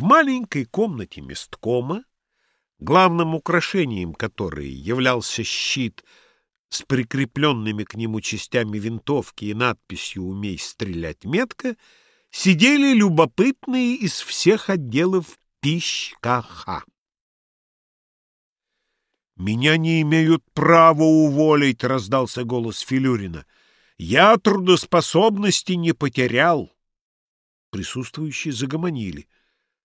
В маленькой комнате месткома, главным украшением которой являлся щит с прикрепленными к нему частями винтовки и надписью «Умей стрелять метко», сидели любопытные из всех отделов пищ-ка-ха. «Меня не имеют права уволить», — раздался голос Филюрина. «Я трудоспособности не потерял». Присутствующие загомонили.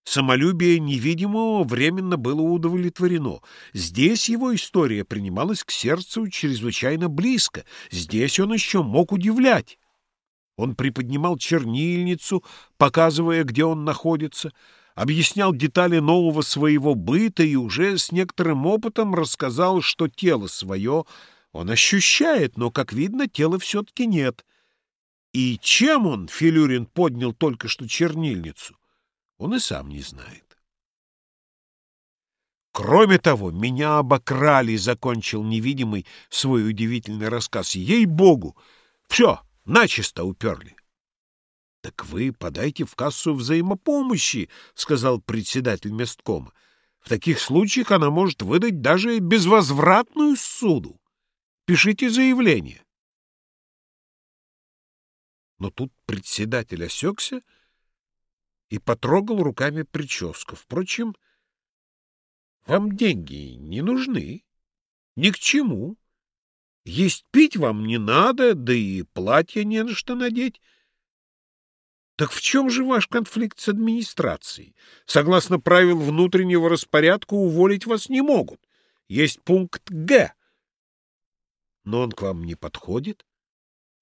Самолюбие невидимого временно было удовлетворено. Здесь его история принималась к сердцу чрезвычайно близко. Здесь он еще мог удивлять. Он приподнимал чернильницу, показывая, где он находится, объяснял детали нового своего быта и уже с некоторым опытом рассказал, что тело свое он ощущает, но, как видно, тела все-таки нет. И чем он, Филюрин, поднял только что чернильницу? Он и сам не знает. Кроме того, меня обокрали, — закончил невидимый свой удивительный рассказ. Ей-богу! Все, начисто уперли. — Так вы подайте в кассу взаимопомощи, — сказал председатель месткома. В таких случаях она может выдать даже безвозвратную суду. Пишите заявление. Но тут председатель осекся и потрогал руками прическу. Впрочем, вам деньги не нужны. Ни к чему. Есть пить вам не надо, да и платье не на что надеть. Так в чем же ваш конфликт с администрацией? Согласно правил внутреннего распорядка, уволить вас не могут. Есть пункт «Г». Но он к вам не подходит.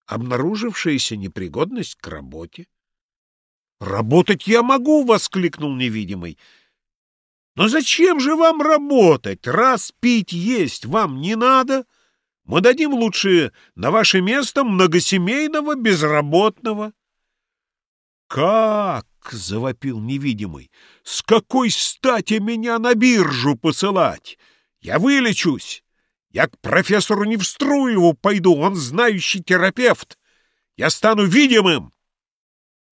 Обнаружившаяся непригодность к работе. «Работать я могу!» — воскликнул невидимый. «Но зачем же вам работать? Раз пить есть вам не надо, мы дадим лучше на ваше место многосемейного безработного». «Как?» — завопил невидимый. «С какой стати меня на биржу посылать? Я вылечусь. Я к профессору Невструеву пойду, он знающий терапевт. Я стану видимым.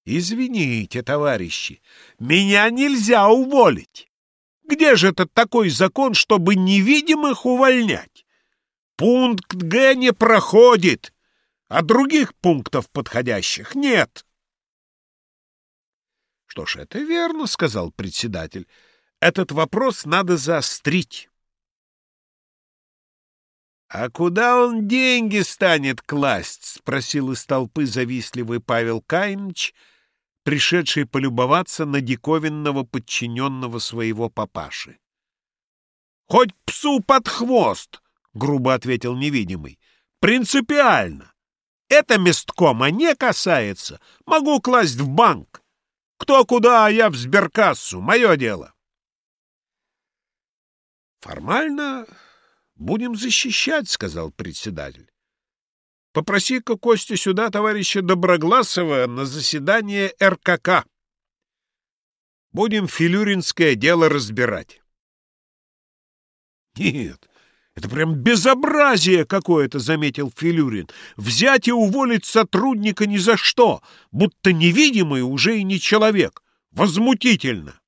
Извините, товарищи, меня нельзя уволить. Где же этот такой закон, чтобы невидимых увольнять? Пункт Г не проходит, а других пунктов подходящих нет. Что ж, это верно, сказал председатель. Этот вопрос надо заострить. «А куда он деньги станет класть?» — спросил из толпы завистливый Павел Кайныч, пришедший полюбоваться на диковинного подчиненного своего папаши. «Хоть псу под хвост!» — грубо ответил невидимый. «Принципиально! Это месткома не касается. Могу класть в банк. Кто куда, а я в сберкассу. Мое дело!» Формально Будем защищать, — сказал председатель. Попроси-ка Костя сюда товарища Доброгласова на заседание РКК. Будем филюринское дело разбирать. Нет, это прям безобразие какое-то, — заметил Филюрин. Взять и уволить сотрудника ни за что, будто невидимый уже и не человек. Возмутительно.